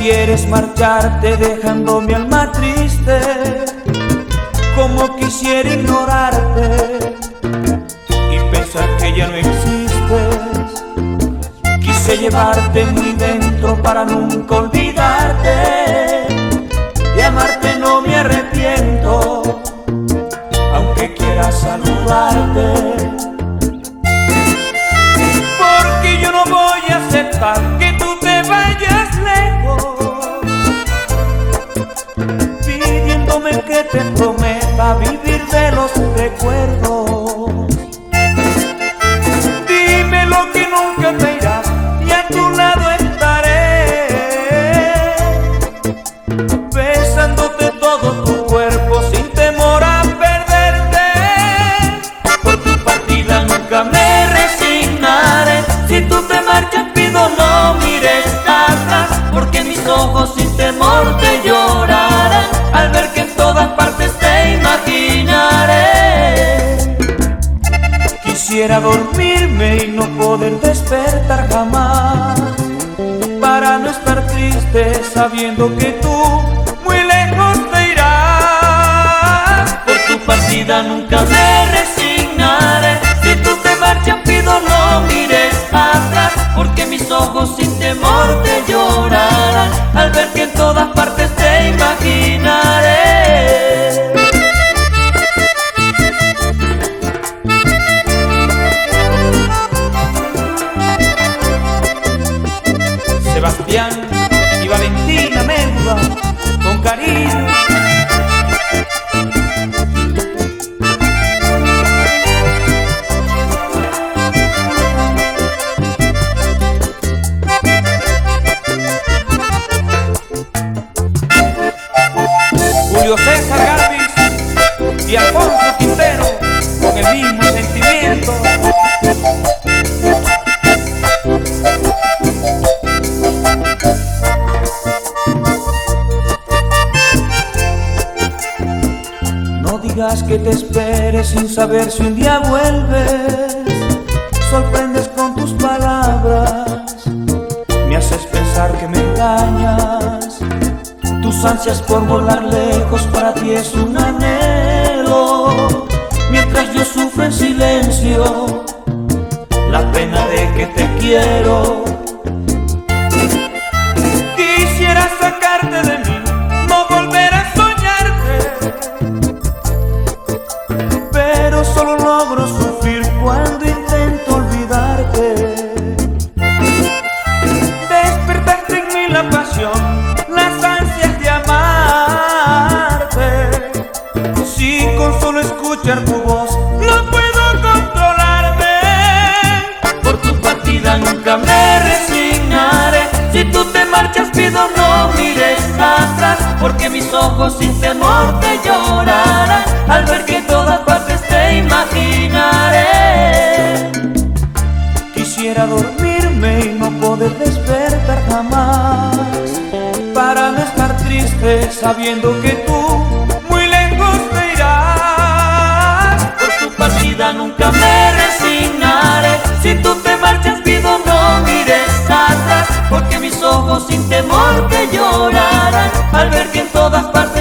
Quieres marcharte dejando mi alma triste, como quisiera ignorarte y pensar que ya no existes. Quise llevarte muy dentro para nunca olvidarte, prometa vivir de los recuerdos. Jamás Para no estar triste sabiendo que tú muy lejos te irás. Por tu partida nunca me que te esperes sin saber si un día vuelves. Sorprendes con tus palabras, me haces pensar que me engañas. Tus ansias por volar lejos para ti es un anhelo. Mientras yo sufro en silencio, la pena de que te quiero. No puedo controlarme, por tu partida nunca me resignaré. Si tú te marchas pido no mires atrás, porque mis ojos sin temor te llorarán al ver que en todas partes te imaginaré. Quisiera dormirme y no poder despertar jamás Para no estar triste sabiendo que tú nunca me resignaré. Si tú te marchas, pido no mires atrás, porque mis ojos sin temor que llorarán al ver que en todas partes